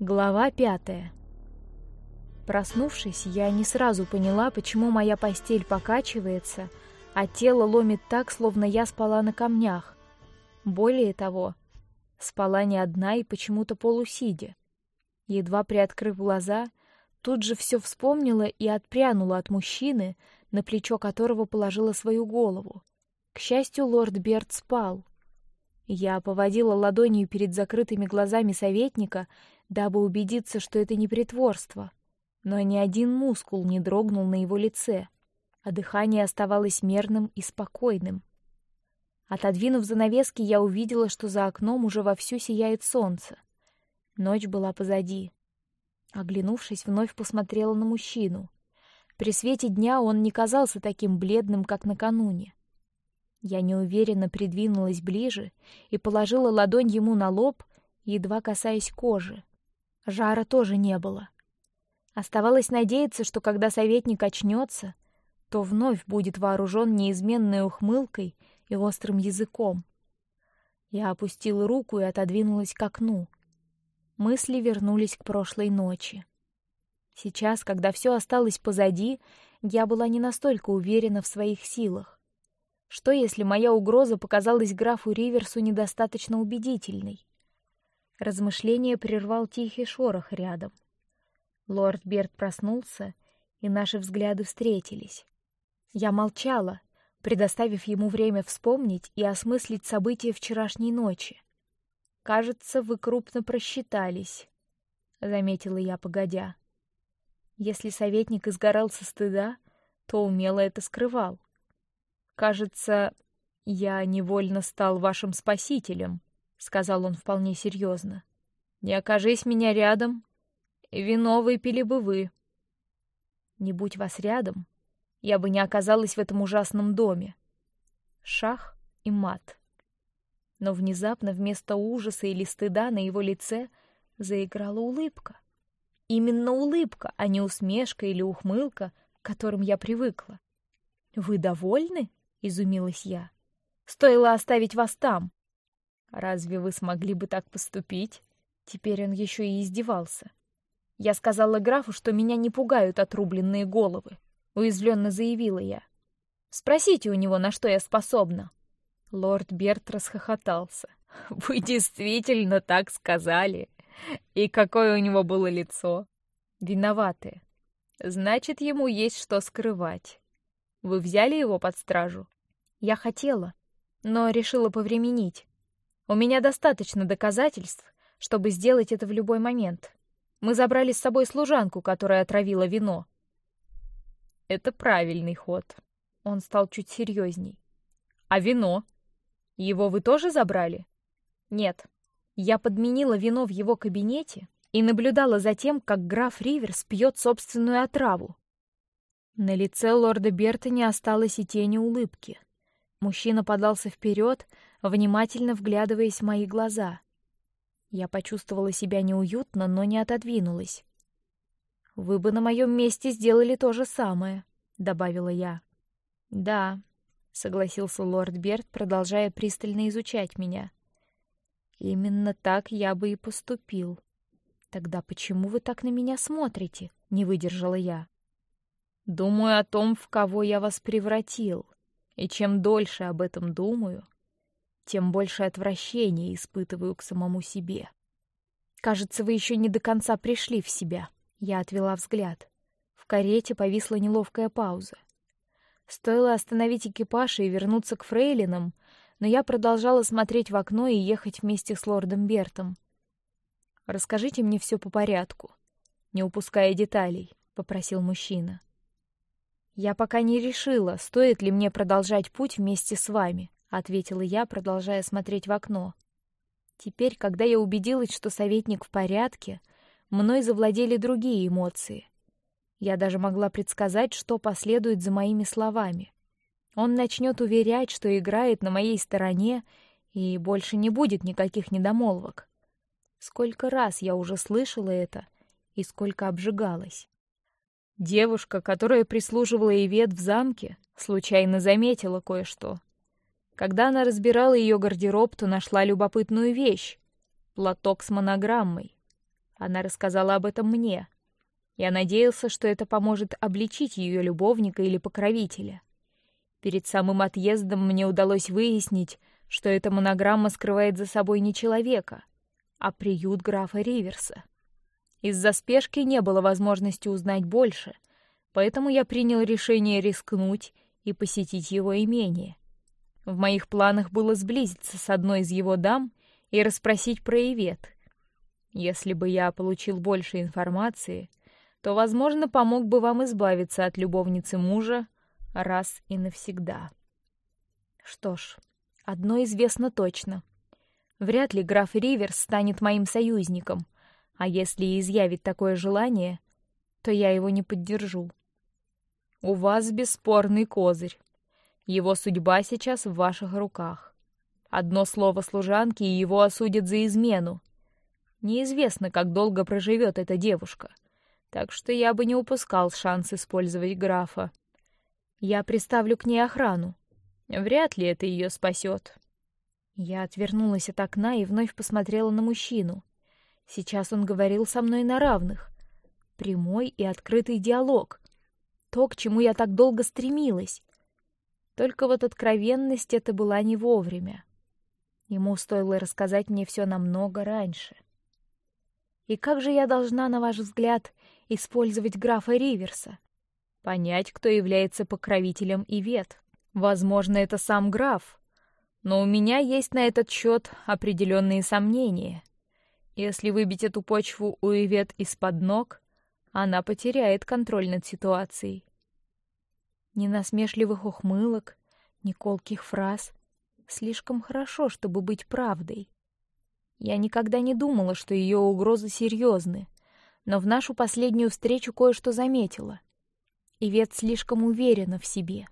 Глава пятая. Проснувшись, я не сразу поняла, почему моя постель покачивается, а тело ломит так, словно я спала на камнях. Более того, спала не одна и почему-то полусидя. Едва приоткрыв глаза, тут же все вспомнила и отпрянула от мужчины, на плечо которого положила свою голову. К счастью, лорд Берт спал. Я поводила ладонью перед закрытыми глазами советника, дабы убедиться, что это не притворство. Но ни один мускул не дрогнул на его лице, а дыхание оставалось мерным и спокойным. Отодвинув занавески, я увидела, что за окном уже вовсю сияет солнце. Ночь была позади. Оглянувшись, вновь посмотрела на мужчину. При свете дня он не казался таким бледным, как накануне. Я неуверенно придвинулась ближе и положила ладонь ему на лоб, едва касаясь кожи. Жара тоже не было. Оставалось надеяться, что когда советник очнется, то вновь будет вооружен неизменной ухмылкой и острым языком. Я опустила руку и отодвинулась к окну. Мысли вернулись к прошлой ночи. Сейчас, когда все осталось позади, я была не настолько уверена в своих силах. Что, если моя угроза показалась графу Риверсу недостаточно убедительной? Размышление прервал тихий шорох рядом. Лорд Берт проснулся, и наши взгляды встретились. Я молчала, предоставив ему время вспомнить и осмыслить события вчерашней ночи. Кажется, вы крупно просчитались, заметила я, погодя. Если советник изгорал со стыда, то умело это скрывал. Кажется, я невольно стал вашим спасителем, сказал он вполне серьезно. Не окажись меня рядом, вино выпили бы вы. Не будь вас рядом, я бы не оказалась в этом ужасном доме. Шах и мат. Но внезапно вместо ужаса или стыда на его лице заиграла улыбка. Именно улыбка, а не усмешка или ухмылка, к которым я привыкла. Вы довольны? изумилась я. Стоило оставить вас там. Разве вы смогли бы так поступить? Теперь он еще и издевался. Я сказала графу, что меня не пугают отрубленные головы. Уязвленно заявила я. Спросите у него, на что я способна. Лорд Берт расхохотался. Вы действительно так сказали? И какое у него было лицо? Виноватое. Значит, ему есть что скрывать. Вы взяли его под стражу? Я хотела, но решила повременить. У меня достаточно доказательств, чтобы сделать это в любой момент. Мы забрали с собой служанку, которая отравила вино. Это правильный ход. Он стал чуть серьезней. А вино? Его вы тоже забрали? Нет. Я подменила вино в его кабинете и наблюдала за тем, как граф Риверс пьет собственную отраву. На лице лорда Берта не осталось и тени улыбки. Мужчина подался вперед, внимательно вглядываясь в мои глаза. Я почувствовала себя неуютно, но не отодвинулась. Вы бы на моем месте сделали то же самое, добавила я. Да, согласился лорд Берт, продолжая пристально изучать меня. Именно так я бы и поступил. Тогда почему вы так на меня смотрите? Не выдержала я. Думаю о том, в кого я вас превратил. И чем дольше об этом думаю, тем больше отвращения испытываю к самому себе. Кажется, вы еще не до конца пришли в себя. Я отвела взгляд. В карете повисла неловкая пауза. Стоило остановить экипаж и вернуться к фрейлинам, но я продолжала смотреть в окно и ехать вместе с лордом Бертом. Расскажите мне все по порядку, не упуская деталей, попросил мужчина. Я пока не решила, стоит ли мне продолжать путь вместе с вами, ответила я, продолжая смотреть в окно. Теперь, когда я убедилась, что советник в порядке, мной завладели другие эмоции. Я даже могла предсказать, что последует за моими словами. Он начнет уверять, что играет на моей стороне, и больше не будет никаких недомолвок. Сколько раз я уже слышала это, и сколько обжигалась. Девушка, которая прислуживала Ивет в замке, случайно заметила кое-что. Когда она разбирала ее гардероб, то нашла любопытную вещь — платок с монограммой. Она рассказала об этом мне. Я надеялся, что это поможет обличить ее любовника или покровителя. Перед самым отъездом мне удалось выяснить, что эта монограмма скрывает за собой не человека, а приют графа Риверса. Из-за спешки не было возможности узнать больше, поэтому я принял решение рискнуть и посетить его имение. В моих планах было сблизиться с одной из его дам и расспросить про Ивет. Если бы я получил больше информации, то, возможно, помог бы вам избавиться от любовницы мужа раз и навсегда. Что ж, одно известно точно: вряд ли граф Риверс станет моим союзником, а если и изъявит такое желание, то я его не поддержу. У вас бесспорный козырь. Его судьба сейчас в ваших руках. Одно слово служанки, и его осудят за измену. Неизвестно, как долго проживет эта девушка, так что я бы не упускал шанс использовать графа. Я приставлю к ней охрану. Вряд ли это ее спасет. Я отвернулась от окна и вновь посмотрела на мужчину. Сейчас он говорил со мной на равных. Прямой и открытый диалог. То, к чему я так долго стремилась. Только вот откровенность это была не вовремя. Ему стоило рассказать мне все намного раньше. И как же я должна, на ваш взгляд, использовать графа Риверса? Понять, кто является покровителем Ивет. Возможно, это сам граф, но у меня есть на этот счет определенные сомнения. Если выбить эту почву у Ивет из-под ног, она потеряет контроль над ситуацией. Ни насмешливых ухмылок, ни колких фраз. Слишком хорошо, чтобы быть правдой. Я никогда не думала, что ее угрозы серьезны, но в нашу последнюю встречу кое-что заметила. Ивет слишком уверена в себе.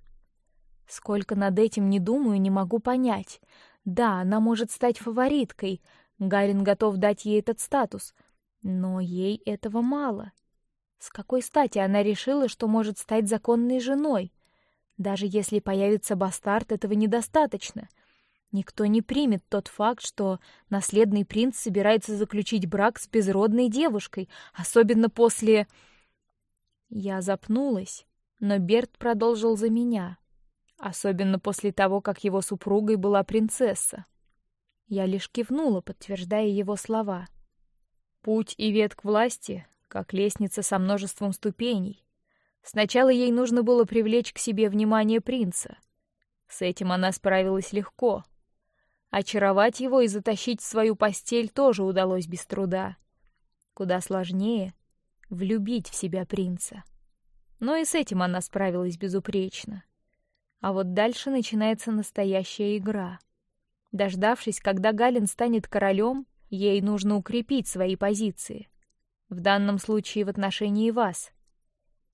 Сколько над этим не думаю, не могу понять. Да, она может стать фавориткой. Гарин готов дать ей этот статус, но ей этого мало. С какой стати она решила, что может стать законной женой? Даже если появится бастард, этого недостаточно. Никто не примет тот факт, что наследный принц собирается заключить брак с безродной девушкой, особенно после. Я запнулась, но Берт продолжил за меня, особенно после того, как его супругой была принцесса. Я лишь кивнула, подтверждая его слова. Путь и ветк власти как лестница со множеством ступеней. Сначала ей нужно было привлечь к себе внимание принца. С этим она справилась легко. Очаровать его и затащить в свою постель тоже удалось без труда. Куда сложнее влюбить в себя принца. Но и с этим она справилась безупречно. А вот дальше начинается настоящая игра. Дождавшись, когда Галин станет королем, ей нужно укрепить свои позиции. В данном случае в отношении вас.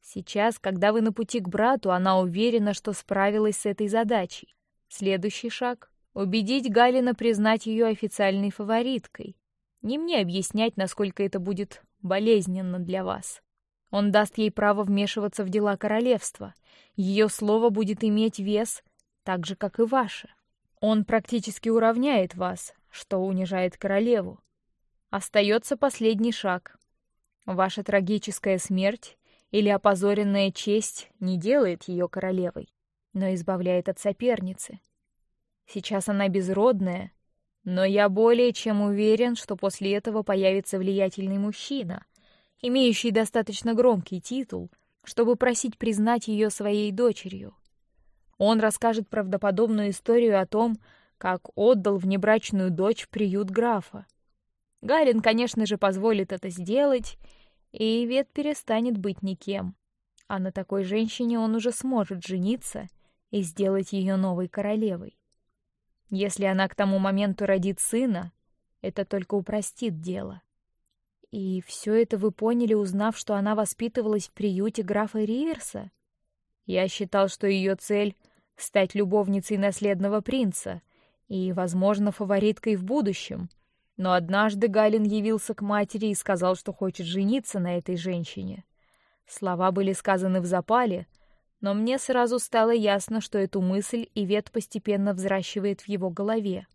Сейчас, когда вы на пути к брату, она уверена, что справилась с этой задачей. Следующий шаг — убедить Галина признать ее официальной фавориткой. Не мне объяснять, насколько это будет болезненно для вас. Он даст ей право вмешиваться в дела королевства. Ее слово будет иметь вес, так же как и ваше. Он практически уравняет вас, что унижает королеву. Остается последний шаг Ваша трагическая смерть или опозоренная честь не делает ее королевой, но избавляет от соперницы. Сейчас она безродная, но я более чем уверен, что после этого появится влиятельный мужчина, имеющий достаточно громкий титул, чтобы просить признать ее своей дочерью. Он расскажет правдоподобную историю о том, как отдал внебрачную дочь в приют графа. Гарин, конечно же, позволит это сделать, и Ивет перестанет быть никем. А на такой женщине он уже сможет жениться и сделать ее новой королевой. Если она к тому моменту родит сына, это только упростит дело. И все это вы поняли, узнав, что она воспитывалась в приюте графа Риверса? Я считал, что ее цель — стать любовницей наследного принца и, возможно, фавориткой в будущем — но однажды Галин явился к матери и сказал, что хочет жениться на этой женщине. Слова были сказаны в запале, но мне сразу стало ясно, что эту мысль Ивет постепенно взращивает в его голове.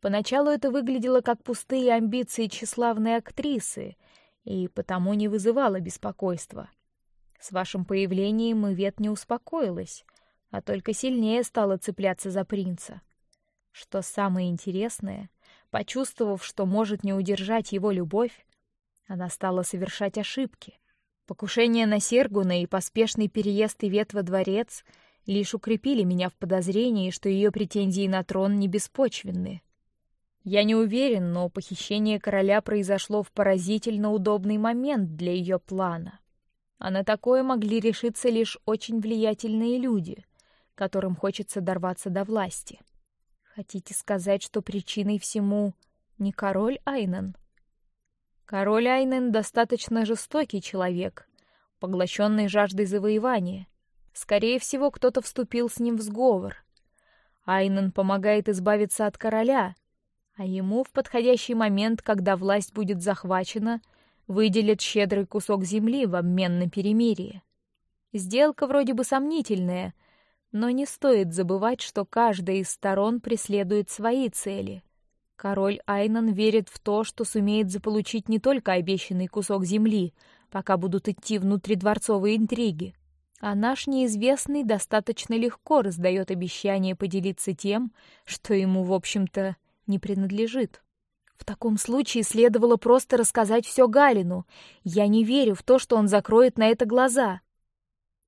Поначалу это выглядело как пустые амбиции тщеславной актрисы, и потому не вызывала беспокойства. С вашим появлением Ивет не успокоилась, а только сильнее стала цепляться за принца. Что самое интересное, почувствовав, что может не удержать его любовь, она стала совершать ошибки. Покушение на Сергуна и поспешный переезд Ивет во дворец лишь укрепили меня в подозрении, что ее претензии на трон не беспочвенны. Я не уверен, но похищение короля произошло в поразительно удобный момент для ее плана. А на такое могли решиться лишь очень влиятельные люди, которым хочется дорваться до власти. Хотите сказать, что причиной всему не король Айнен? Король Айнен достаточно жестокий человек, поглощенный жаждой завоевания. Скорее всего, кто-то вступил с ним в сговор. Айнен помогает избавиться от короля, а ему в подходящий момент, когда власть будет захвачена, выделят щедрый кусок земли в обмен на перемирие. Сделка вроде бы сомнительная, но не стоит забывать, что каждая из сторон преследует свои цели. Король Айнан верит в то, что сумеет заполучить не только обещанный кусок земли, пока будут идти внутридворцовые интриги, а наш неизвестный достаточно легко раздает обещание поделиться тем, что ему в общем-то не принадлежит. В таком случае следовало просто рассказать все Галину. Я не верю в то, что он закроет на это глаза.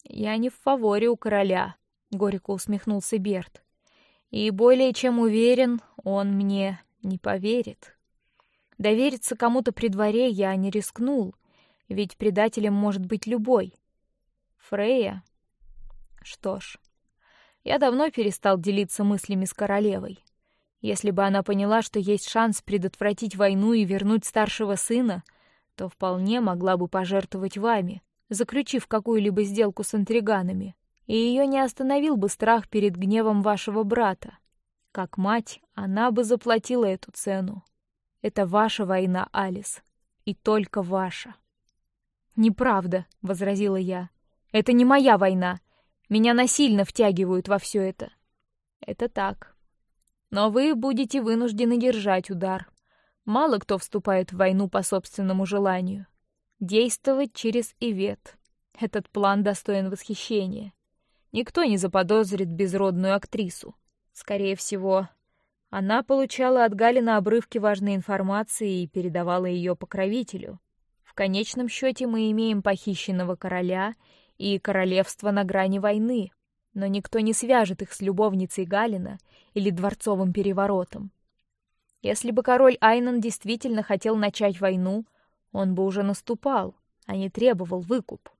Я не в фаворе у короля, горько усмехнулся Берт. И более чем уверен, он мне не поверит. Довериться кому-то при дворе я не рискнул, ведь предателем может быть любой. Фрея. Что ж, я давно перестал делиться мыслями с королевой. Если бы она поняла, что есть шанс предотвратить войну и вернуть старшего сына, то вполне могла бы пожертвовать вами, заключив какую-либо сделку с интриганами, и ее не остановил бы страх перед гневом вашего брата. Как мать, она бы заплатила эту цену. Это ваша война, Алис, и только ваша. Неправда, возразила я. Это не моя война. Меня насильно втягивают во все это. Это так. Но вы будете вынуждены держать удар. Мало кто вступает в войну по собственному желанию. Действовать через Ивет. Этот план достоин восхищения. Никто не заподозрит безродную актрису. Скорее всего, она получала от Галина обрывки важной информации и передавала ее покровителю. В конечном счете мы имеем похищенного короля и королевство на грани войны но никто не свяжет их с любовницей Галина или дворцовым переворотом. Если бы король Айнан действительно хотел начать войну, он бы уже наступал, а не требовал выкуп.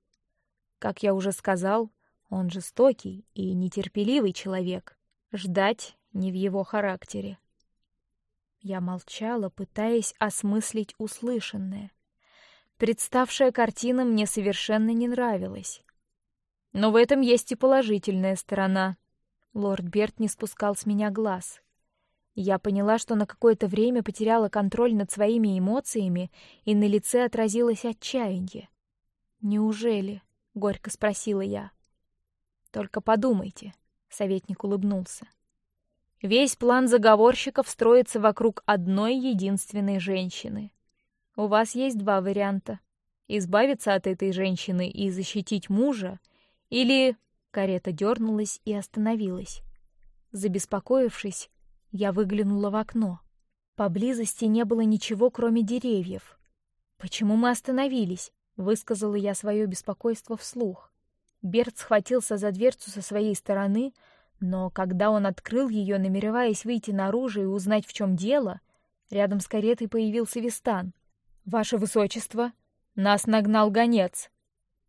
Как я уже сказал, он жестокий и нетерпеливый человек. Ждать не в его характере. Я молчала, пытаясь осмыслить услышанное. Представшая картина мне совершенно не нравилась. Но в этом есть и положительная сторона. Лорд Берт не спускал с меня глаз. Я поняла, что на какое-то время потеряла контроль над своими эмоциями, и на лице отразилось отчаяние. Неужели? горько спросила я. Только подумайте, советник улыбнулся. Весь план заговорщиков строится вокруг одной единственной женщины. У вас есть два варианта: избавиться от этой женщины и защитить мужа, или карета дернулась и остановилась. Забеспокоившись, я выглянула в окно. Поблизости не было ничего, кроме деревьев. Почему мы остановились? Высказала я свое беспокойство вслух. Берт схватился за дверцу со своей стороны, но когда он открыл ее, намереваясь выйти наружу и узнать, в чем дело, рядом с каретой появился Вистан. Ваше высочество, нас нагнал гонец.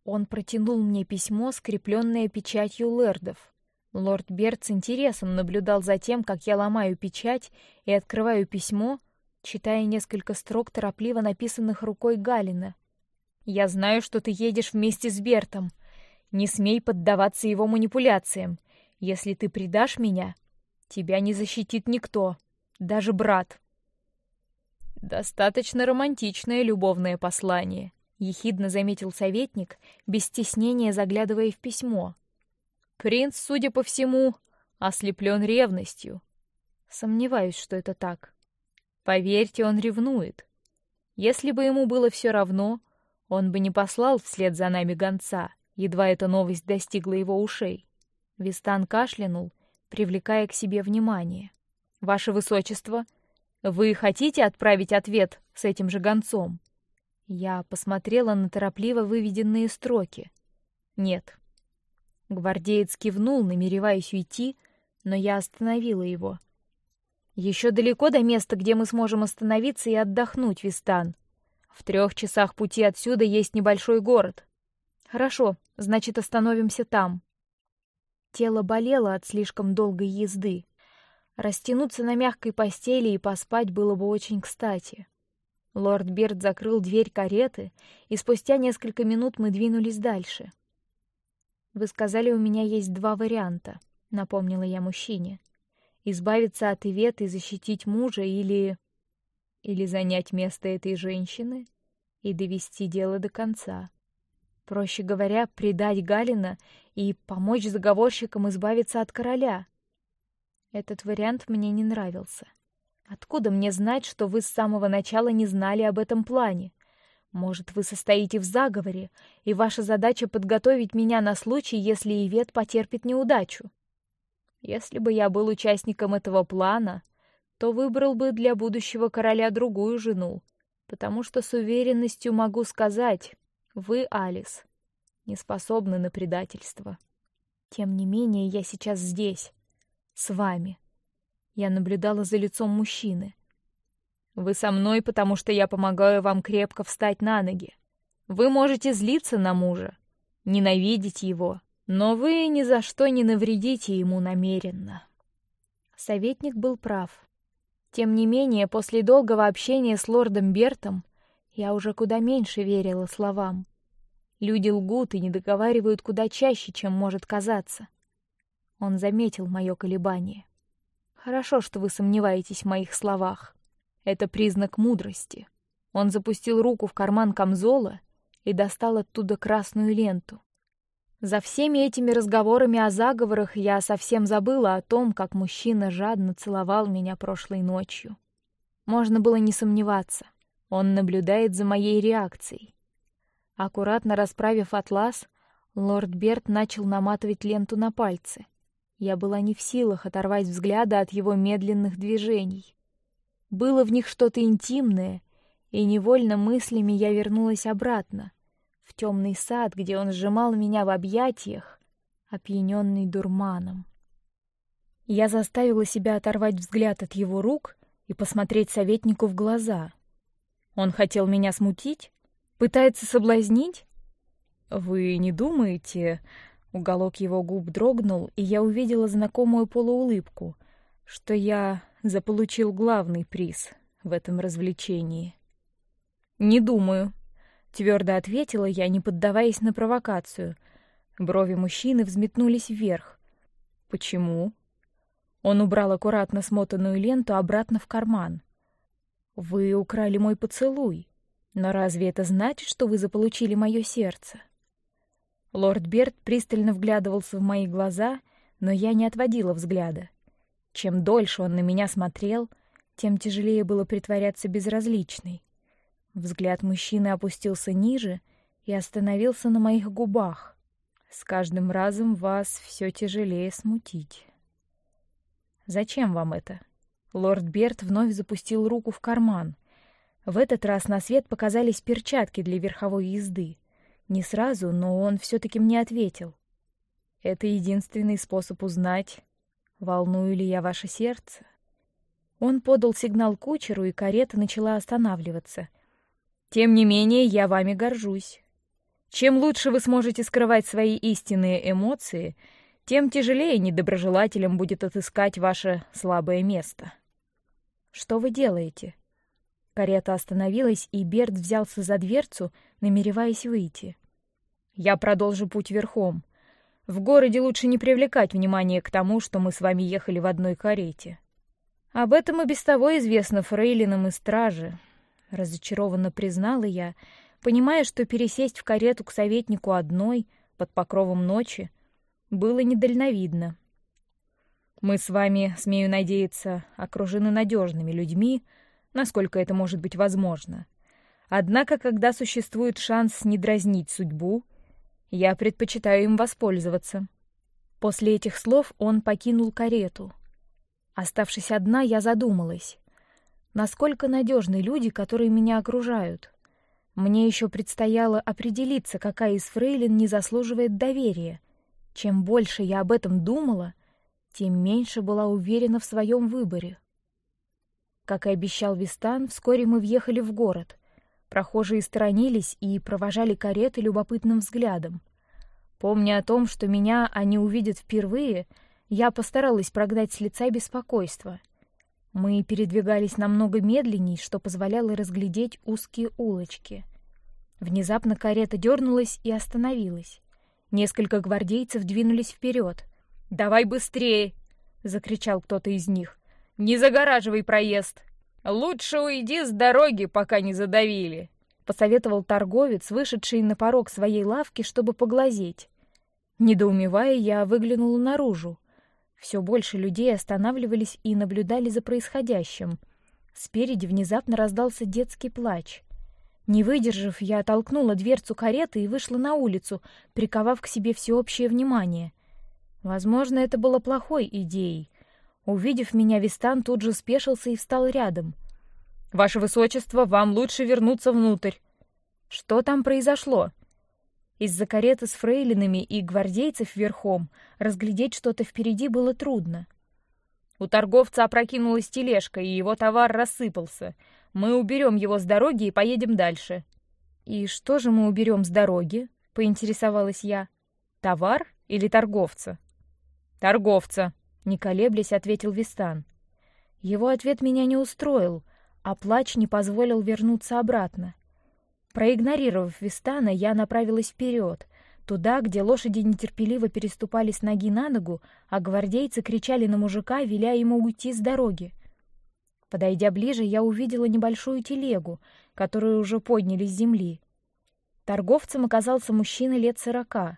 Он протянул мне письмо, скрепленное печатью лэрдов. Лорд Берт с интересом наблюдал за тем, как я ломаю печать и открываю письмо, читая несколько строк торопливо написанных рукой Галина. Я знаю, что ты едешь вместе с Бертом. Не смей поддаваться его манипуляциям. Если ты предашь меня, тебя не защитит никто, даже брат. Достаточно романтичное любовное послание ехидно заметил советник, без стеснения заглядывая в письмо. Принц, судя по всему, ослеплен ревностью. Сомневаюсь, что это так. Поверьте, он ревнует. Если бы ему было все равно, он бы не послал вслед за нами гонца, едва эта новость достигла его ушей. Вистан кашлянул, привлекая к себе внимание. Ваше высочество, вы хотите отправить ответ с этим же гонцом? Я посмотрела на торопливо выведенные строки. Нет. Гвардеец кивнул, намереваясь уйти, но я остановила его. Еще далеко до места, где мы сможем остановиться и отдохнуть, Вистан. В трех часах пути отсюда есть небольшой город. Хорошо, значит остановимся там. Тело болело от слишком долгой езды. Растянуться на мягкой постели и поспать было бы очень кстати. Лорд Бирд закрыл дверь кареты, и спустя несколько минут мы двинулись дальше. Вы сказали, у меня есть два варианта, напомнила я мужчине: избавиться от Иветы и защитить мужа, или или занять место этой женщины и довести дело до конца. Проще говоря, предать Галина и помочь заговорщикам избавиться от короля. Этот вариант мне не нравился. Откуда мне знать, что вы с самого начала не знали об этом плане? Может, вы состоите в заговоре, и ваша задача подготовить меня на случай, если Ивет потерпит неудачу. Если бы я был участником этого плана, то выбрал бы для будущего короля другую жену, потому что с уверенностью могу сказать, вы, Алис, не способны на предательство. Тем не менее, я сейчас здесь, с вами. Я наблюдала за лицом мужчины. Вы со мной, потому что я помогаю вам крепко встать на ноги. Вы можете злиться на мужа, ненавидеть его, но вы ни за что не навредите ему намеренно. Советник был прав. Тем не менее, после долгого общения с лордом Бертом я уже куда меньше верила словам. Люди лгут и не договаривают куда чаще, чем может казаться. Он заметил мое колебание. Хорошо, что вы сомневаетесь в моих словах. Это признак мудрости. Он запустил руку в карман камзола и достал оттуда красную ленту. За всеми этими разговорами о заговорах я совсем забыла о том, как мужчина жадно целовал меня прошлой ночью. Можно было не сомневаться, он наблюдает за моей реакцией. Аккуратно расправив атлас, лорд Берт начал наматывать ленту на пальцы. Я была не в силах оторвать взгляда от его медленных движений. Было в них что-то интимное, и невольно мыслями я вернулась обратно в темный сад, где он сжимал меня в объятиях, опьяненный дурманом. Я заставила себя оторвать взгляд от его рук и посмотреть советнику в глаза. Он хотел меня смутить, пытается соблазнить. Вы не думаете? Уголок его губ дрогнул, и я увидела знакомую полуулыбку, что я заполучил главный приз в этом развлечении. Не думаю, твердо ответила я, не поддаваясь на провокацию. Брови мужчины взметнулись вверх. Почему? Он убрал аккуратно смотанную ленту обратно в карман. Вы украли мой поцелуй, но разве это значит, что вы заполучили мое сердце? Лорд Берт пристально вглядывался в мои глаза, но я не отводила взгляда. Чем дольше он на меня смотрел, тем тяжелее было притворяться безразличной. Взгляд мужчины опустился ниже и остановился на моих губах. С каждым разом вас все тяжелее смутить. Зачем вам это? Лорд Берт вновь запустил руку в карман. В этот раз на свет показались перчатки для верховой езды. Не сразу, но он все-таки мне ответил. Это единственный способ узнать, Волную ли я ваше сердце? Он подал сигнал кучеру, и карета начала останавливаться. Тем не менее, я вами горжусь. Чем лучше вы сможете скрывать свои истинные эмоции, тем тяжелее недоброжелателям будет отыскать ваше слабое место. Что вы делаете? Карета остановилась, и Берт взялся за дверцу, намереваясь выйти. Я продолжу путь верхом. В городе лучше не привлекать внимание к тому, что мы с вами ехали в одной карете. Об этом и без того известно фрейлинам и страже. Разочарованно признала я, понимая, что пересесть в карету к советнику одной под покровом ночи было недальновидно. Мы с вами, смею надеяться, окружены надежными людьми, насколько это может быть возможно. Однако, когда существует шанс не дразнить судьбу, я предпочитаю им воспользоваться. После этих слов он покинул карету. Оставшись одна, я задумалась, насколько надежны люди, которые меня окружают. Мне еще предстояло определиться, какая из фрейлин не заслуживает доверия. Чем больше я об этом думала, тем меньше была уверена в своем выборе. Как и обещал Вистан, вскоре мы въехали в город. Прохожие сторонились и провожали кареты любопытным взглядом. Помня о том, что меня они увидят впервые, я постаралась прогнать с лица беспокойство. Мы передвигались намного медленней, что позволяло разглядеть узкие улочки. Внезапно карета дернулась и остановилась. Несколько гвардейцев двинулись вперед. Давай быстрее! закричал кто-то из них. Не загораживай проезд. Лучше уйди с дороги, пока не задавили, посоветовал торговец, вышедший на порог своей лавки, чтобы поглазеть. Недоумевая, я выглянула наружу. Все больше людей останавливались и наблюдали за происходящим. Спереди внезапно раздался детский плач. Не выдержав, я оттолкнула дверцу кареты и вышла на улицу, приковав к себе всеобщее внимание. Возможно, это было плохой идеей. Увидев меня, Вистан тут же спешился и встал рядом. Ваше высочество, вам лучше вернуться внутрь. Что там произошло? Из-за кареты с фрейлинами и гвардейцев верхом разглядеть что-то впереди было трудно. У торговца опрокинулась тележка, и его товар рассыпался. Мы уберем его с дороги и поедем дальше. И что же мы уберем с дороги? Поинтересовалась я. Товар или торговца? Торговца, не колеблясь, ответил Вистан. Его ответ меня не устроил, а плач не позволил вернуться обратно. Проигнорировав Вистана, я направилась вперед, туда, где лошади нетерпеливо переступали с ноги на ногу, а гвардейцы кричали на мужика, веля ему уйти с дороги. Подойдя ближе, я увидела небольшую телегу, которую уже подняли с земли. Торговцем оказался мужчина лет сорока.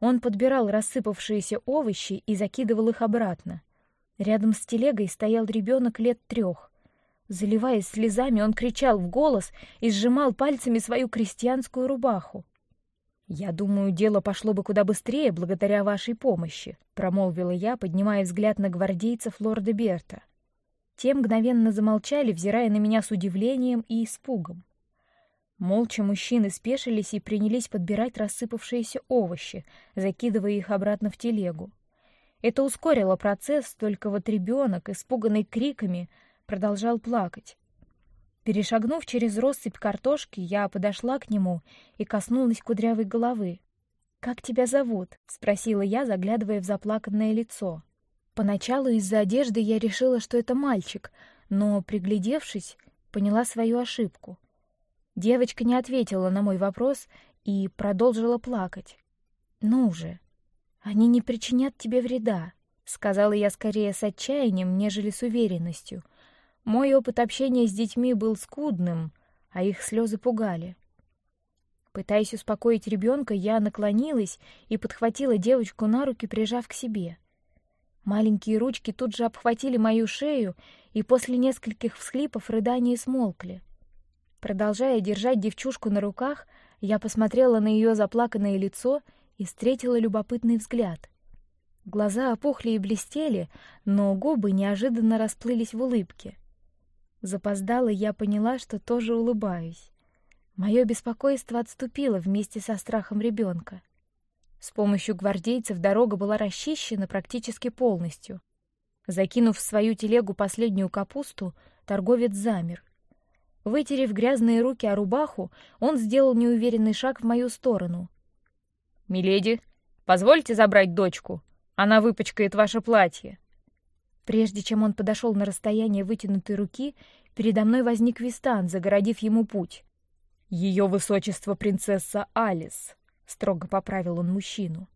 Он подбирал рассыпавшиеся овощи и закидывал их обратно. Рядом с телегой стоял ребенок лет трех. Заливаясь слезами, он кричал в голос и сжимал пальцами свою крестьянскую рубаху. Я думаю, дело пошло бы куда быстрее благодаря вашей помощи, промолвила я, поднимая взгляд на гвардейцев лорда Берта. Те мгновенно замолчали, взирая на меня с удивлением и испугом. Молча мужчины спешились и принялись подбирать рассыпавшиеся овощи, закидывая их обратно в телегу. Это ускорило процесс, только вот ребенок, испуганный криками, продолжал плакать. Перешагнув через россыпь картошки, я подошла к нему и коснулась кудрявой головы. Как тебя зовут? – спросила я, заглядывая в заплаканное лицо. Поначалу из-за одежды я решила, что это мальчик, но приглядевшись, поняла свою ошибку. Девочка не ответила на мой вопрос и продолжила плакать. Ну же, они не причинят тебе вреда, сказала я скорее с отчаянием, нежели с уверенностью. Мой опыт общения с детьми был скудным, а их слезы пугали. Пытаясь успокоить ребенка, я наклонилась и подхватила девочку на руки, прижав к себе. Маленькие ручки тут же обхватили мою шею, и после нескольких всхлипов рыдания смолкли. Продолжая держать девчушку на руках, я посмотрела на ее заплаканное лицо и встретила любопытный взгляд. Глаза опухли и блестели, но губы неожиданно расплылись в улыбке. Запоздала, я поняла, что тоже улыбаюсь. Мое беспокойство отступило вместе со страхом ребенка. С помощью гвардейцев дорога была расчищена практически полностью. Закинув в свою телегу последнюю капусту, торговец замер. Вытерев грязные руки о рубаху, он сделал неуверенный шаг в мою сторону. Миледи, позвольте забрать дочку. Она выпачкает ваше платье. Прежде чем он подошел на расстояние вытянутой руки, передо мной возник Вистан, загородив ему путь. Ее высочество принцесса Алис, строго поправил он мужчину.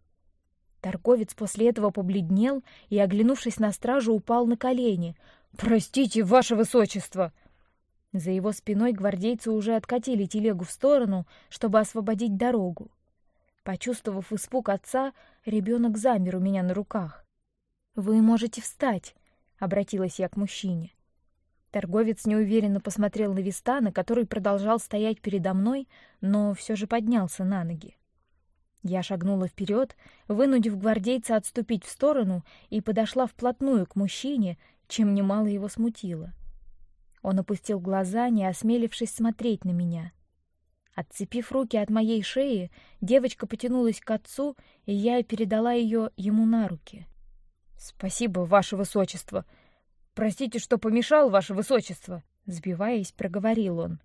Торговец после этого побледнел и, оглянувшись на стражу, упал на колени. Простите, ваше высочество. За его спиной гвардейцы уже откатили телегу в сторону, чтобы освободить дорогу. Почувствовав испуг отца, ребенок замер у меня на руках. Вы можете встать, обратилась я к мужчине. Торговец неуверенно посмотрел на Вистана, который продолжал стоять передо мной, но все же поднялся на ноги. Я шагнула вперед, вынудив гвардейца отступить в сторону, и подошла вплотную к мужчине, чем немало его смутило. Он опустил глаза, не осмелившись смотреть на меня. Отцепив руки от моей шеи, девочка потянулась к отцу, и я передала ее ему на руки. Спасибо, ваше высочество. Простите, что помешал, ваше высочество, сбиваясь, проговорил он.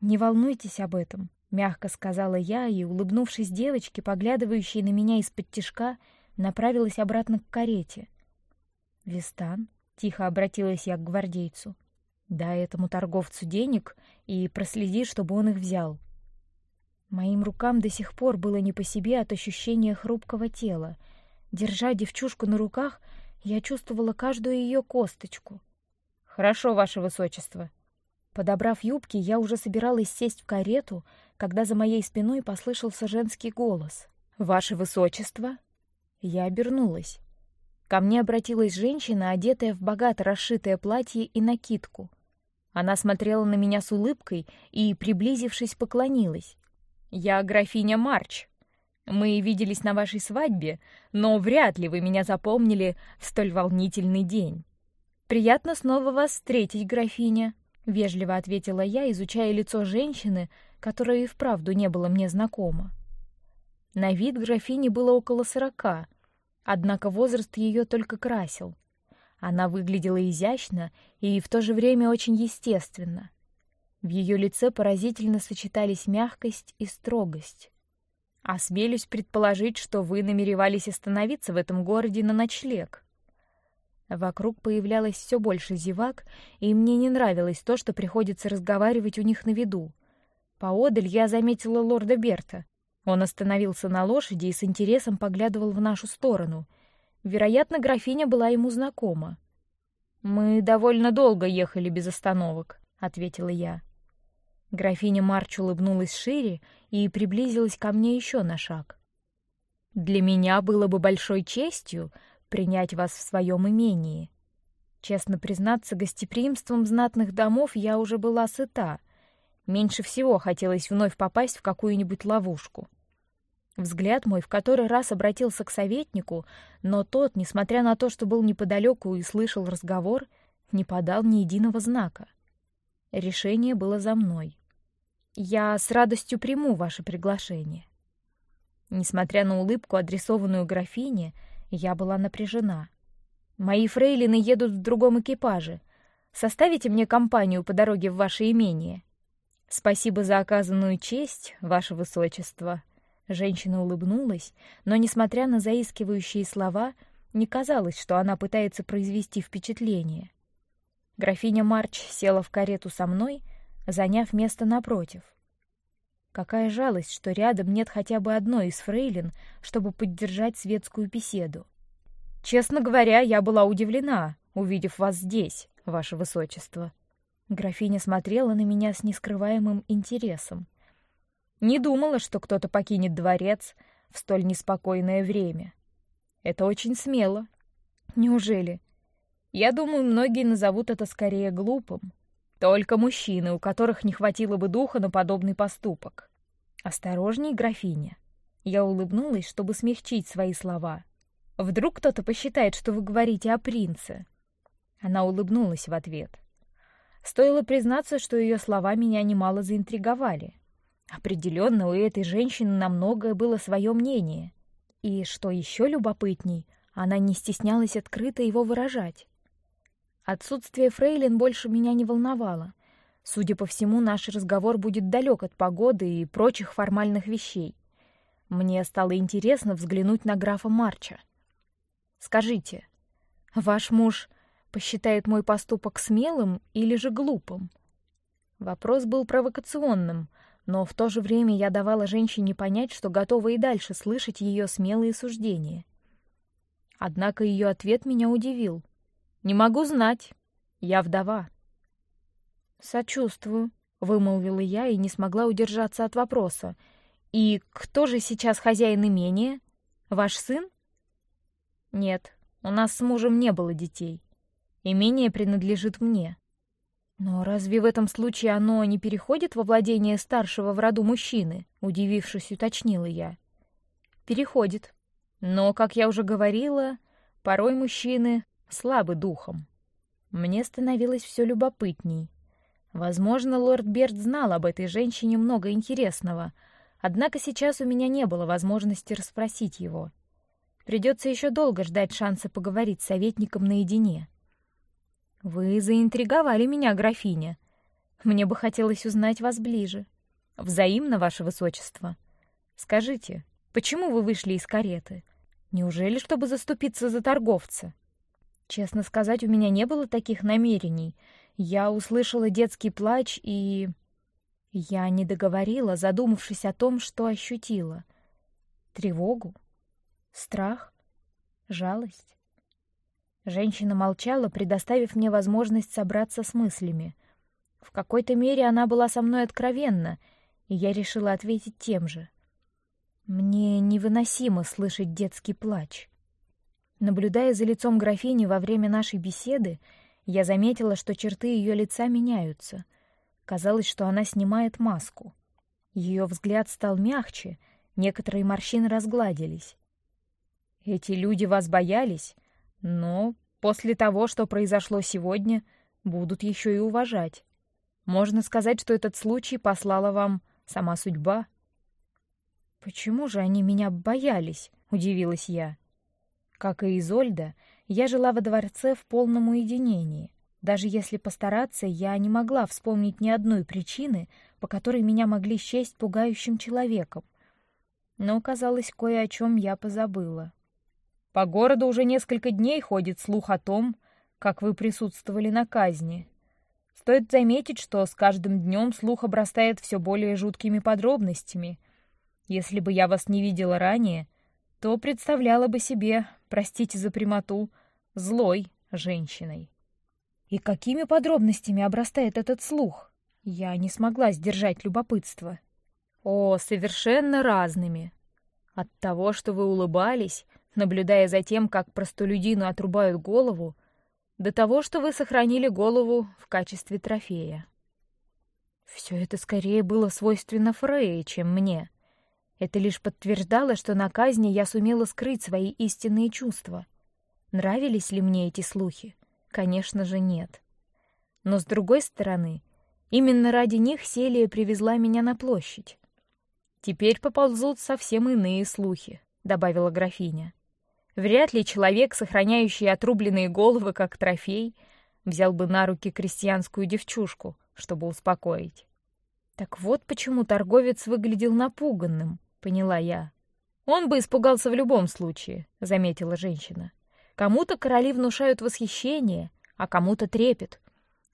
Не волнуйтесь об этом, мягко сказала я и, улыбнувшись девочке, поглядывающей на меня из-под тишка, направилась обратно к карете. Вистан, тихо обратилась я к гвардейцу. Дай этому торговцу денег и проследи, чтобы он их взял. Моим рукам до сих пор было не по себе от ощущения хрупкого тела. Держа девчушку на руках, я чувствовала каждую ее косточку. Хорошо, ваше высочество. Подобрав юбки, я уже собиралась сесть в карету, когда за моей спиной послышался женский голос. Ваше высочество. Я обернулась. Ко мне обратилась женщина, одетая в богато расшитое платье и накидку. Она смотрела на меня с улыбкой и, приблизившись, поклонилась. Я графиня Марч. Мы виделись на вашей свадьбе, но вряд ли вы меня запомнили в столь волнительный день. Приятно снова вас встретить, графиня, вежливо ответила я, изучая лицо женщины, которая и вправду не было мне знакома. На вид графини было около сорока, однако возраст ее только красил. Она выглядела изящно и в то же время очень естественно. В ее лице поразительно сочетались мягкость и строгость. Осмелюсь предположить, что вы намеревались остановиться в этом городе на ночлег. Вокруг появлялось все больше зевак, и мне не нравилось то, что приходится разговаривать у них на виду. Поодаль я заметила лорда Берта. Он остановился на лошади и с интересом поглядывал в нашу сторону. Вероятно, графиня была ему знакома. Мы довольно долго ехали без остановок, ответила я. Графиня Марч улыбнулась шире и приблизилась ко мне еще на шаг. Для меня было бы большой честью принять вас в своем имении. Честно признаться, гостеприимством знатных домов я уже была сыта. Меньше всего хотелось вновь попасть в какую-нибудь ловушку. Взгляд мой в который раз обратился к советнику, но тот, несмотря на то, что был неподалеку и слышал разговор, не подал ни единого знака. Решение было за мной. Я с радостью приму ваше приглашение. Несмотря на улыбку, адресованную графине, я была напряжена. Мои фрейлины едут в другом экипаже. Составите мне компанию по дороге в ваше имение. Спасибо за оказанную честь, ваше высочество. Женщина улыбнулась, но, несмотря на заискивающие слова, не казалось, что она пытается произвести впечатление. Графиня Марч села в карету со мной заняв место напротив. Какая жалость, что рядом нет хотя бы одной из фрейлин, чтобы поддержать светскую беседу. Честно говоря, я была удивлена, увидев вас здесь, ваше высочество. Графиня смотрела на меня с нескрываемым интересом. Не думала, что кто-то покинет дворец в столь неспокойное время. Это очень смело. Неужели? Я думаю, многие назовут это скорее глупым. Только мужчины, у которых не хватило бы духа на подобный поступок. Осторожней, графиня. Я улыбнулась, чтобы смягчить свои слова. Вдруг кто-то посчитает, что вы говорите о принце. Она улыбнулась в ответ. Стоило признаться, что ее слова меня немало заинтриговали. Определенно у этой женщины на многое было свое мнение, и что еще любопытней, она не стеснялась открыто его выражать. Отсутствие фрейлин больше меня не волновало. Судя по всему, наш разговор будет далек от погоды и прочих формальных вещей. Мне стало интересно взглянуть на графа Марча. Скажите, ваш муж посчитает мой поступок смелым или же глупым? Вопрос был провокационным, но в то же время я давала женщине понять, что готова и дальше слышать ее смелые суждения. Однако ее ответ меня удивил. Не могу знать. Я вдова. Сочувствую, вымолвила я и не смогла удержаться от вопроса. И кто же сейчас хозяин имения? Ваш сын? Нет, у нас с мужем не было детей. Имение принадлежит мне. Но разве в этом случае оно не переходит во владение старшего в роду мужчины? Удивившись, уточнила я. Переходит. Но, как я уже говорила, порой мужчины слабы духом. Мне становилось все любопытней. Возможно, лорд Берт знал об этой женщине много интересного, однако сейчас у меня не было возможности расспросить его. Придется еще долго ждать шанса поговорить с советником наедине. Вы заинтриговали меня, графиня. Мне бы хотелось узнать вас ближе. Взаимно, ваше высочество. Скажите, почему вы вышли из кареты? Неужели чтобы заступиться за торговца? Честно сказать, у меня не было таких намерений. Я услышала детский плач и я не договорила, задумавшись о том, что ощутила: тревогу, страх, жалость. Женщина молчала, предоставив мне возможность собраться с мыслями. В какой-то мере она была со мной откровенна, и я решила ответить тем же. Мне невыносимо слышать детский плач. Наблюдая за лицом графини во время нашей беседы, я заметила, что черты ее лица меняются. Казалось, что она снимает маску. Ее взгляд стал мягче, некоторые морщины разгладились. Эти люди вас боялись, но после того, что произошло сегодня, будут еще и уважать. Можно сказать, что этот случай послала вам сама судьба. Почему же они меня боялись? удивилась я. Как и Изольда, я жила во дворце в полном уединении. Даже если постараться, я не могла вспомнить ни одной причины, по которой меня могли счесть пугающим человеком. Но казалось, кое о чем я позабыла. По городу уже несколько дней ходит слух о том, как вы присутствовали на казни. Стоит заметить, что с каждым днем слух обрастает все более жуткими подробностями. Если бы я вас не видела ранее, то представляла бы себе, простите за прямоту, злой женщиной. И какими подробностями обрастает этот слух? Я не смогла сдержать любопытство. О, совершенно разными. От того, что вы улыбались, наблюдая за тем, как простолюдину отрубают голову, до того, что вы сохранили голову в качестве трофея. Все это скорее было свойственно Фрейе, чем мне. Это лишь подтверждало, что на казни я сумела скрыть свои истинные чувства. Нравились ли мне эти слухи? Конечно же, нет. Но с другой стороны, именно ради них Селия привезла меня на площадь. Теперь поползут совсем иные слухи, добавила графиня. Вряд ли человек, сохраняющий отрубленные головы как трофей, взял бы на руки крестьянскую девчушку, чтобы успокоить. Так вот почему торговец выглядел напуганным, поняла я. Он бы испугался в любом случае, заметила женщина. Кому-то короли внушают восхищение, а кому-то трепет.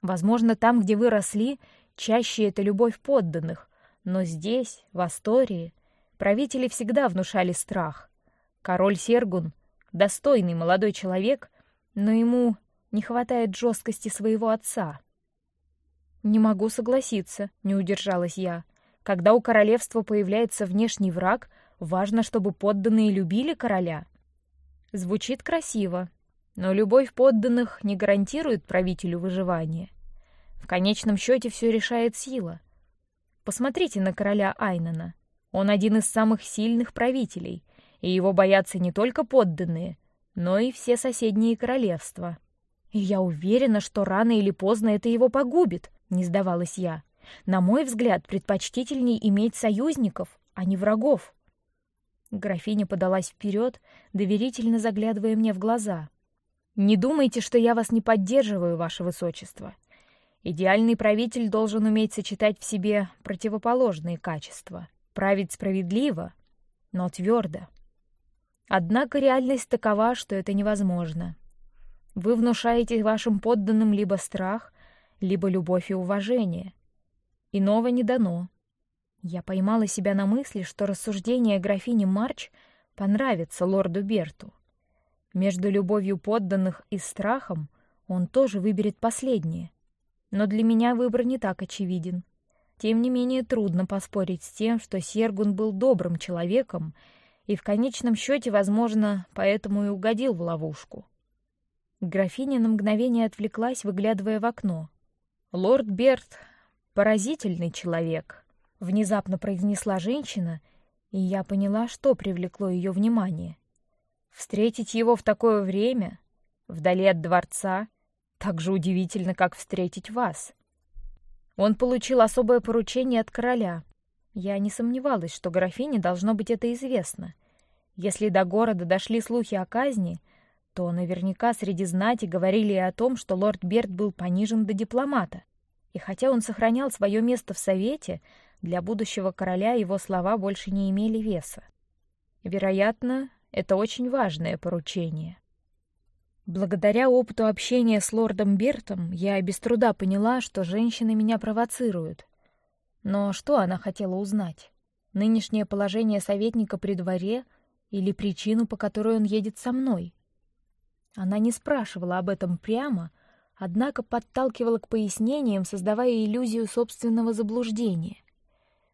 Возможно, там, где вы росли, чаще это любовь подданных, но здесь, в Астории, правители всегда внушали страх. Король Сергун достойный молодой человек, но ему не хватает жесткости своего отца. Не могу согласиться, не удержалась я. Когда у королевства появляется внешний враг, важно, чтобы подданные любили короля. Звучит красиво, но любовь подданных не гарантирует правителю выживания. В конечном счете все решает сила. Посмотрите на короля Айнана. Он один из самых сильных правителей, и его боятся не только подданные, но и все соседние королевства. И я уверена, что рано или поздно это его погубит. Не сдавалась я. На мой взгляд, предпочтительней иметь союзников, а не врагов. Графиня подалась вперед, доверительно заглядывая мне в глаза. Не думайте, что я вас не поддерживаю, ваше высочество. Идеальный правитель должен уметь сочетать в себе противоположные качества: править справедливо, но твердо. Однако реальность такова, что это невозможно. Вы внушаете вашим подданным либо страх, либо любовь и уважение. Иного не дано. Я поймала себя на мысли, что рассуждение графини Марч понравится лорду Берту. Между любовью подданных и страхом он тоже выберет последнее. Но для меня выбор не так очевиден. Тем не менее трудно поспорить с тем, что Сергун был добрым человеком и в конечном счете, возможно, поэтому и угодил в ловушку. Графиня на мгновение отвлеклась, выглядывая в окно. Лорд Берт поразительный человек, внезапно произнесла женщина, и я поняла, что привлекло ее внимание. Встретить его в такое время, вдали от дворца, так же удивительно, как встретить вас. Он получил особое поручение от короля. Я не сомневалась, что графине должно быть это известно. Если до города дошли слухи о казни, то наверняка среди знати говорили и о том, что лорд Берт был понижен до дипломата. И хотя он сохранял свое место в совете, для будущего короля его слова больше не имели веса. Вероятно, это очень важное поручение. Благодаря опыту общения с лордом Бертом я без труда поняла, что женщины меня провоцируют. Но что она хотела узнать? Нынешнее положение советника при дворе или причину, по которой он едет со мной? Она не спрашивала об этом прямо, однако подталкивала к пояснениям, создавая иллюзию собственного заблуждения.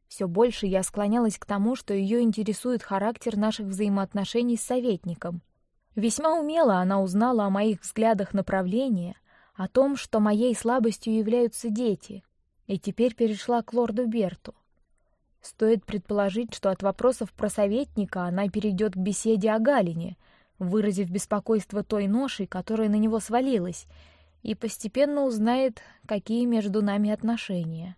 Все больше я склонялась к тому, что ее интересует характер наших взаимоотношений с советником — Весьма умело она узнала о моих взглядах направления, о том, что моей слабостью являются дети, и теперь перешла к лорду Берту. Стоит предположить, что от вопросов про советника она перейдет к беседе о Галине, выразив беспокойство той ношей, которая на него свалилась, и постепенно узнает, какие между нами отношения.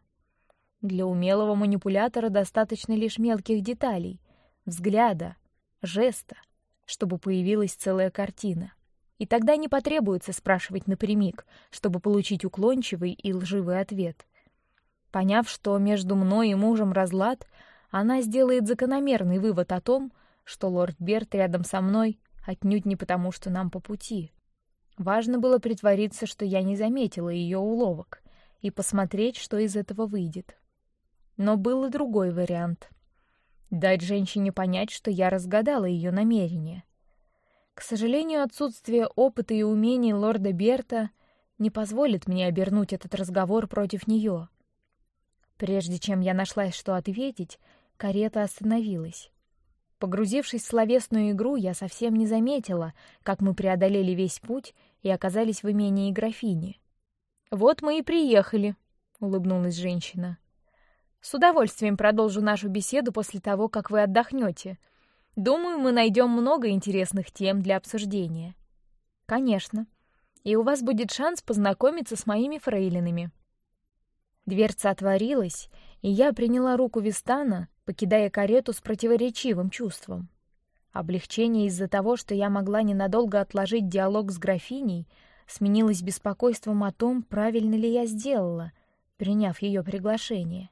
Для умелого манипулятора достаточно лишь мелких деталей, взгляда, жеста, чтобы появилась целая картина. И тогда не потребуется спрашивать напрямик, чтобы получить уклончивый и лживый ответ. Поняв, что между мной и мужем разлад, она сделает закономерный вывод о том, что лорд Берт рядом со мной отнюдь не потому, что нам по пути. Важно было притвориться, что я не заметила ее уловок, и посмотреть, что из этого выйдет. Но был и другой вариант. Дать женщине понять, что я разгадала ее намерение. К сожалению, отсутствие опыта и умений лорда Берта не позволит мне обернуть этот разговор против нее. Прежде чем я нашла, что ответить, карета остановилась. Погрузившись в словесную игру, я совсем не заметила, как мы преодолели весь путь и оказались в имении графини. Вот мы и приехали, улыбнулась женщина. С удовольствием продолжу нашу беседу после того, как вы отдохнете. Думаю, мы найдем много интересных тем для обсуждения. Конечно. И у вас будет шанс познакомиться с моими фрейлинами. Дверца отворилась, и я приняла руку Вистана, покидая карету с противоречивым чувством. Облегчение из-за того, что я могла ненадолго отложить диалог с графиней, сменилось беспокойством о том, правильно ли я сделала, приняв ее приглашение.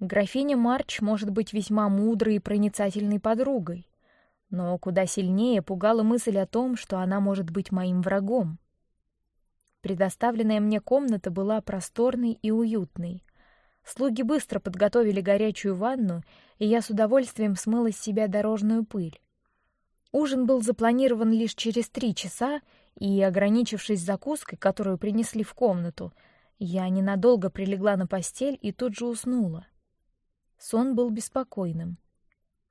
Графиня Марч может быть весьма мудрой и проницательной подругой, но куда сильнее пугала мысль о том, что она может быть моим врагом. Предоставленная мне комната была просторной и уютной. Слуги быстро подготовили горячую ванну, и я с удовольствием смыла с себя дорожную пыль. Ужин был запланирован лишь через три часа, и, ограничившись закуской, которую принесли в комнату, я ненадолго прилегла на постель и тут же уснула. Сон был беспокойным.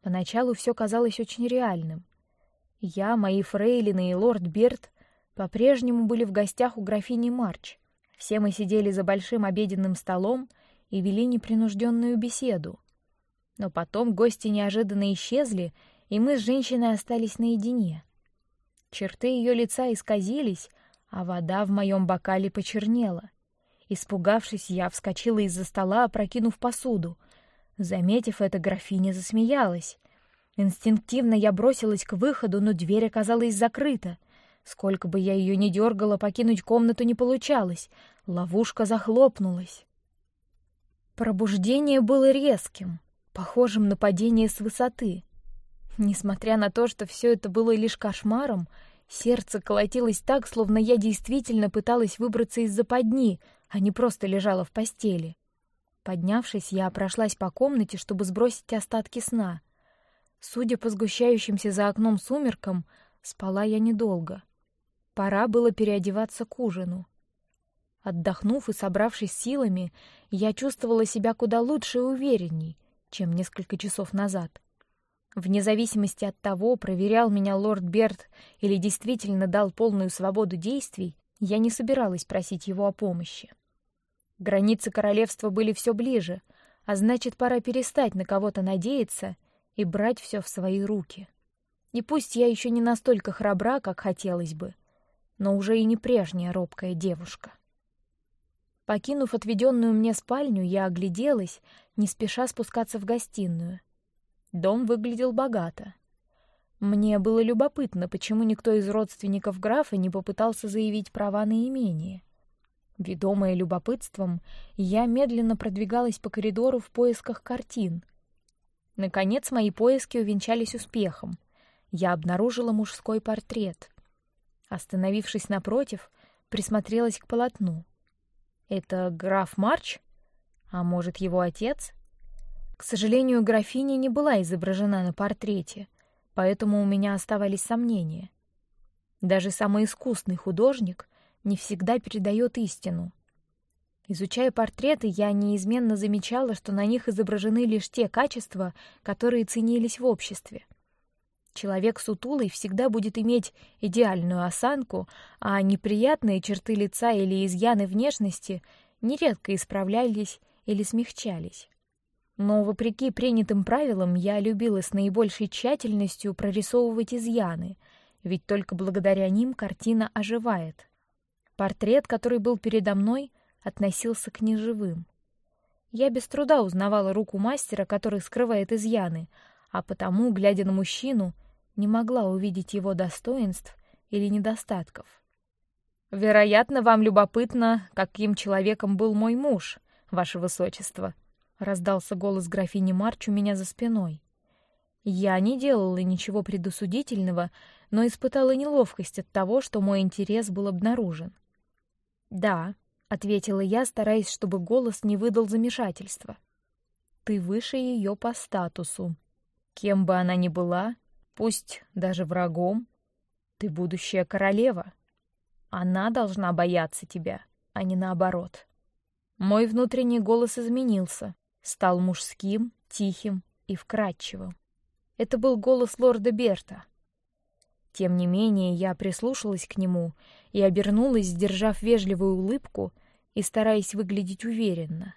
Поначалу все казалось очень реальным. Я, мои фрейлины и лорд Берт по-прежнему были в гостях у графини Марч. Все мы сидели за большим обеденным столом и вели непринужденную беседу. Но потом гости неожиданно исчезли, и мы с женщиной остались наедине. Черты ее лица исказились, а вода в моем бокале почернела. Испугавшись, я вскочила из-за стола, опрокинув посуду — Заметив это, графиня засмеялась. Инстинктивно я бросилась к выходу, но дверь оказалась закрыта. Сколько бы я ее ни дергала, покинуть комнату не получалось. Ловушка захлопнулась. Пробуждение было резким, похожим на падение с высоты. Несмотря на то, что все это было лишь кошмаром, сердце колотилось так, словно я действительно пыталась выбраться из западни, а не просто лежала в постели. Поднявшись, я прошлась по комнате, чтобы сбросить остатки сна. Судя по сгущающимся за окном сумеркам, спала я недолго. Пора было переодеваться к ужину. Отдохнув и собравшись силами, я чувствовала себя куда лучше и уверенней, чем несколько часов назад. Вне зависимости от того, проверял меня лорд Берт или действительно дал полную свободу действий, я не собиралась просить его о помощи. Границы королевства были все ближе, а значит, пора перестать на кого-то надеяться и брать все в свои руки. И пусть я еще не настолько храбра, как хотелось бы, но уже и не прежняя робкая девушка. Покинув отведенную мне спальню, я огляделась, не спеша спускаться в гостиную. Дом выглядел богато. Мне было любопытно, почему никто из родственников графа не попытался заявить права на имение. Ведомая любопытством, я медленно продвигалась по коридору в поисках картин. Наконец мои поиски увенчались успехом. Я обнаружила мужской портрет. Остановившись напротив, присмотрелась к полотну. Это граф Марч, а может его отец? К сожалению, графиня не была изображена на портрете, поэтому у меня оставались сомнения. Даже самый искусный художник не всегда передает истину. Изучая портреты, я неизменно замечала, что на них изображены лишь те качества, которые ценились в обществе. Человек сутулый всегда будет иметь идеальную осанку, а неприятные черты лица или изъяны внешности нередко исправлялись или смягчались. Но вопреки принятым правилам я любила с наибольшей тщательностью прорисовывать изъяны, ведь только благодаря ним картина оживает. Портрет, который был передо мной, относился к неживым. Я без труда узнавала руку мастера, который скрывает изъяны, а потому, глядя на мужчину, не могла увидеть его достоинств или недостатков. Вероятно, вам любопытно, каким человеком был мой муж, ваше высочество, раздался голос графини Марч у меня за спиной. Я не делала ничего предусудительного, но испытала неловкость от того, что мой интерес был обнаружен. Да, ответила я, стараясь, чтобы голос не выдал замешательства. Ты выше ее по статусу. Кем бы она ни была, пусть даже врагом, ты будущая королева. Она должна бояться тебя, а не наоборот. Мой внутренний голос изменился, стал мужским, тихим и вкрадчивым. Это был голос лорда Берта. Тем не менее, я прислушалась к нему и обернулась, сдержав вежливую улыбку и стараясь выглядеть уверенно.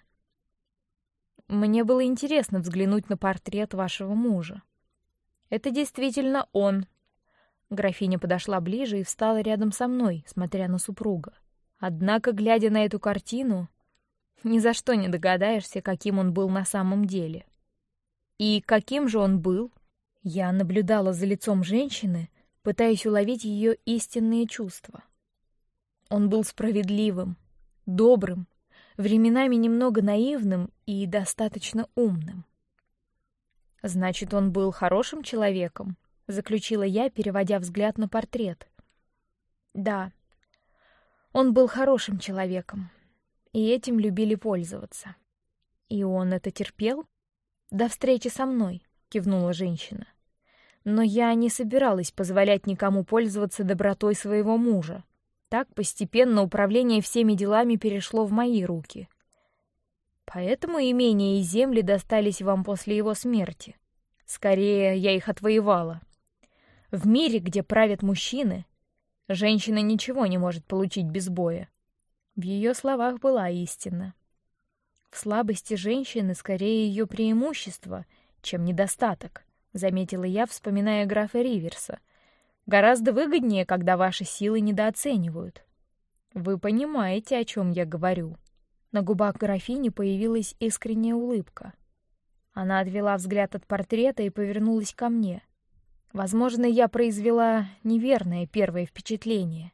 Мне было интересно взглянуть на портрет вашего мужа. Это действительно он. Графиня подошла ближе и встала рядом со мной, смотря на супруга. Однако, глядя на эту картину, ни за что не догадаешься, каким он был на самом деле. И каким же он был? Я наблюдала за лицом женщины, пытаясь уловить ее истинные чувства. Он был справедливым, добрым, временами немного наивным и достаточно умным. Значит, он был хорошим человеком, заключила я, переводя взгляд на портрет. Да, он был хорошим человеком, и этим любили пользоваться. И он это терпел? До встречи со мной, кивнула женщина. Но я не собиралась позволять никому пользоваться добротой своего мужа. Так постепенно управление всеми делами перешло в мои руки. Поэтому имения и земли достались вам после его смерти. Скорее, я их отвоевала. В мире, где правят мужчины, женщина ничего не может получить без боя. В ее словах была истина. В слабости женщины скорее ее преимущество, чем недостаток, заметила я, вспоминая графа Риверса. Гораздо выгоднее, когда ваши силы недооценивают. Вы понимаете, о чем я говорю? На губах графини появилась искренняя улыбка. Она отвела взгляд от портрета и повернулась ко мне. Возможно, я произвела неверное первое впечатление.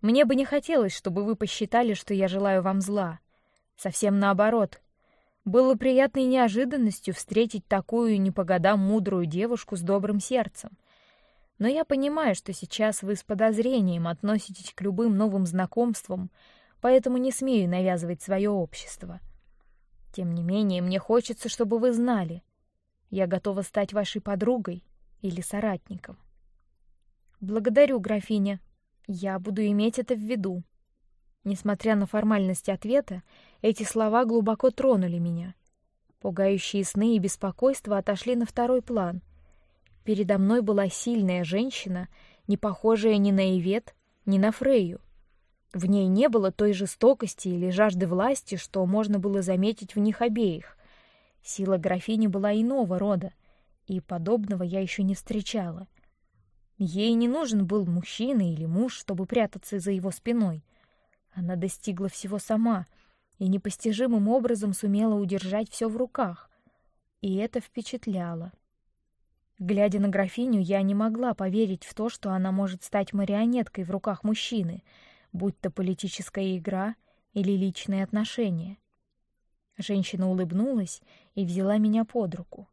Мне бы не хотелось, чтобы вы посчитали, что я желаю вам зла. Совсем наоборот. Было приятной неожиданностью встретить такую не по годам мудрую девушку с добрым сердцем. Но я понимаю, что сейчас вы с подозрением относитесь к любым новым знакомствам, поэтому не смею навязывать свое общество. Тем не менее, мне хочется, чтобы вы знали, я готова стать вашей подругой или соратником. Благодарю, графиня. Я буду иметь это в виду. Несмотря на формальность ответа, эти слова глубоко тронули меня. Пугающие сны и беспокойство отошли на второй план. Передо мной была сильная женщина, не похожая ни на Ивет, ни на Фрейю. В ней не было той жестокости или жажды власти, что можно было заметить в них обеих. Сила графини была иного рода, и подобного я еще не встречала. Ей не нужен был мужчина или муж, чтобы прятаться за его спиной. Она достигла всего сама и непостижимым образом сумела удержать все в руках, и это впечатляло. Глядя на графиню, я не могла поверить в то, что она может стать марионеткой в руках мужчины, будь то политическая игра или личные отношения. Женщина улыбнулась и взяла меня под руку.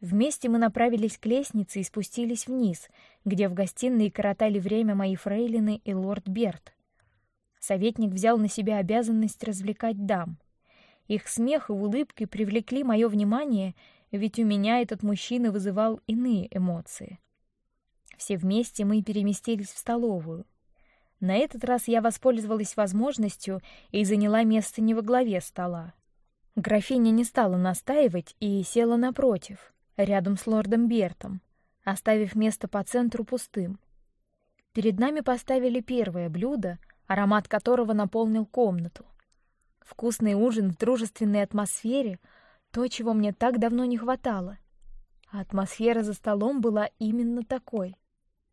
Вместе мы направились к лестнице и спустились вниз, где в гостиной коротали время мои фрейлины и лорд Берт. Советник взял на себя обязанность развлекать дам. Их смех и улыбки привлекли мое внимание, ведь у меня этот мужчина вызывал иные эмоции. Все вместе мы переместились в столовую. На этот раз я воспользовалась возможностью и заняла место не во главе стола. Графиня не стала настаивать и села напротив, рядом с лордом Бертом, оставив место по центру пустым. Перед нами поставили первое блюдо, аромат которого наполнил комнату. Вкусный ужин в дружественной атмосфере, то, чего мне так давно не хватало. А атмосфера за столом была именно такой.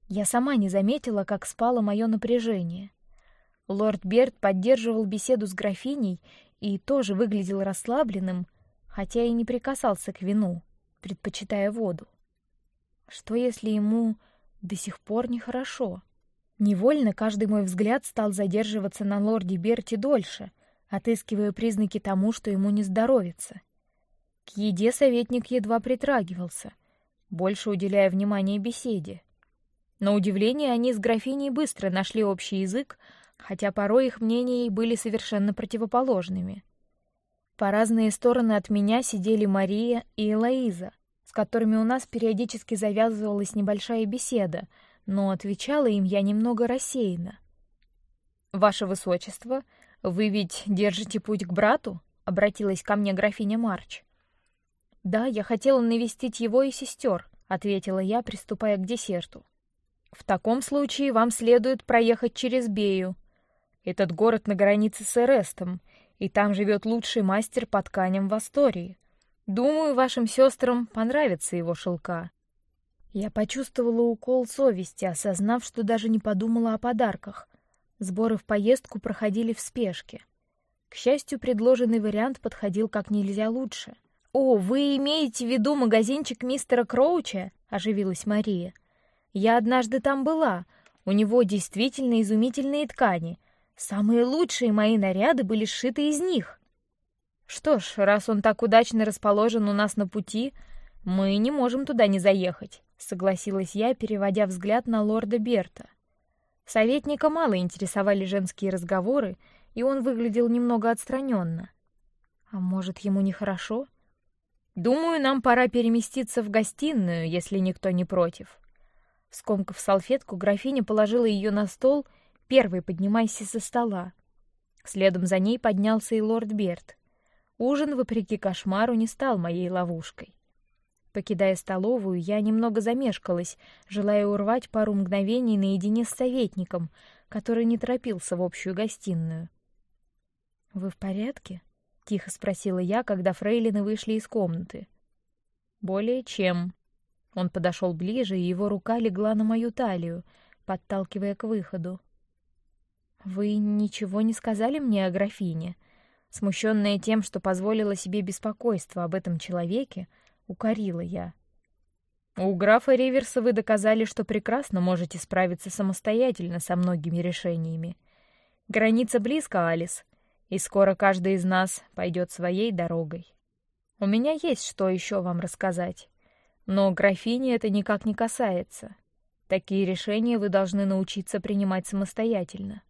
Я сама не заметила, как спало мое напряжение. Лорд Берт поддерживал беседу с графиней и тоже выглядел расслабленным, хотя и не прикасался к вину, предпочитая воду. Что если ему до сих пор нехорошо? Невольно каждый мой взгляд стал задерживаться на лорде Берти дольше, отыскивая признаки тому, что ему не здоровится. К еде советник едва притрагивался, больше уделяя внимание беседе. На удивление они с графиней быстро нашли общий язык, хотя порой их мнения были совершенно противоположными. По разные стороны от меня сидели Мария и Элоиза, с которыми у нас периодически завязывалась небольшая беседа, но отвечала им я немного рассеянно. Ваше высочество, вы ведь держите путь к брату? Обратилась ко мне графиня Марч. Да, я хотела навестить его и сестер, ответила я, приступая к десерту. В таком случае вам следует проехать через Бею. Этот город на границе с Эрестом, и там живет лучший мастер по тканям в Астории. Думаю, вашим сестрам понравится его шелка. Я почувствовала укол совести, осознав, что даже не подумала о подарках. Сборы в поездку проходили в спешке. К счастью, предложенный вариант подходил как нельзя лучше. О, вы имеете в виду магазинчик мистера Кроуча? Оживилась Мария. Я однажды там была. У него действительно изумительные ткани. Самые лучшие мои наряды были сшиты из них. Что ж, раз он так удачно расположен у нас на пути, мы не можем туда не заехать согласилась я, переводя взгляд на лорда Берта. Советника мало интересовали женские разговоры, и он выглядел немного отстраненно. А может, ему нехорошо? Думаю, нам пора переместиться в гостиную, если никто не против. Скомкав салфетку, графиня положила ее на стол. Первый поднимайся со стола. Следом за ней поднялся и лорд Берт. Ужин, вопреки кошмару, не стал моей ловушкой. Покидая столовую, я немного замешкалась, желая урвать пару мгновений наедине с советником, который не торопился в общую гостиную. Вы в порядке? Тихо спросила я, когда фрейлины вышли из комнаты. Более чем. Он подошел ближе, и его рука легла на мою талию, подталкивая к выходу. Вы ничего не сказали мне о графине? Смущенная тем, что позволила себе беспокойство об этом человеке, укорила я. У графа Риверса вы доказали, что прекрасно можете справиться самостоятельно со многими решениями. Граница близко, Алис, и скоро каждый из нас пойдет своей дорогой. У меня есть что еще вам рассказать, но графини это никак не касается. Такие решения вы должны научиться принимать самостоятельно.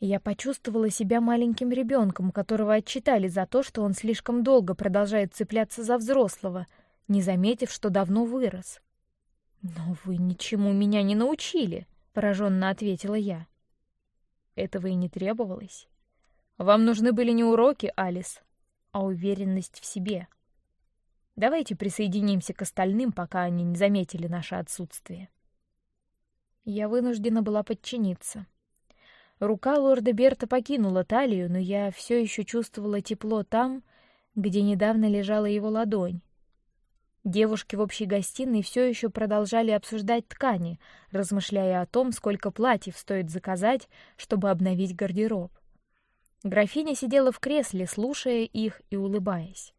Я почувствовала себя маленьким ребенком, которого отчитали за то, что он слишком долго продолжает цепляться за взрослого, не заметив, что давно вырос. Но вы ничему меня не научили, пораженно ответила я. Этого и не требовалось. Вам нужны были не уроки, Алис, а уверенность в себе. Давайте присоединимся к остальным, пока они не заметили наше отсутствие. Я вынуждена была подчиниться. Рука лорда Берта покинула талию, но я все еще чувствовала тепло там, где недавно лежала его ладонь. Девушки в общей гостиной все еще продолжали обсуждать ткани, размышляя о том, сколько платьев стоит заказать, чтобы обновить гардероб. Графиня сидела в кресле, слушая их и улыбаясь.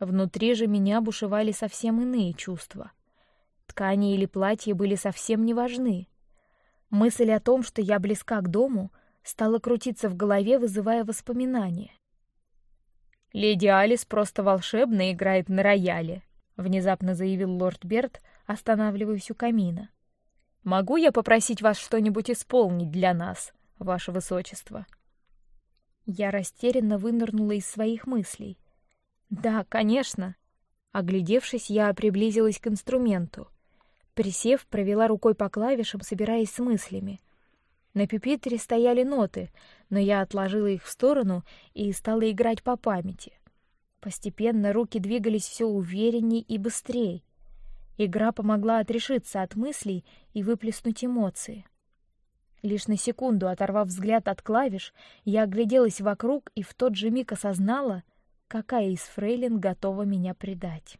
Внутри же меня бушевали совсем иные чувства. Ткани или платья были совсем не важны. Мысль о том, что я близка к дому, стала крутиться в голове, вызывая воспоминания. Леди Алис просто волшебно играет на рояле, внезапно заявил лорд Берт, останавливаясь у камина. Могу я попросить вас что-нибудь исполнить для нас, ваше высочество? Я растерянно вынырнула из своих мыслей. Да, конечно. Оглядевшись, я приблизилась к инструменту. Присев, провела рукой по клавишам, собираясь с мыслями. На пюпитре стояли ноты, но я отложила их в сторону и стала играть по памяти. Постепенно руки двигались все уверенней и быстрее. Игра помогла отрешиться от мыслей и выплеснуть эмоции. Лишь на секунду оторвав взгляд от клавиш, я огляделась вокруг и в тот же миг осознала, какая из фрейлин готова меня предать.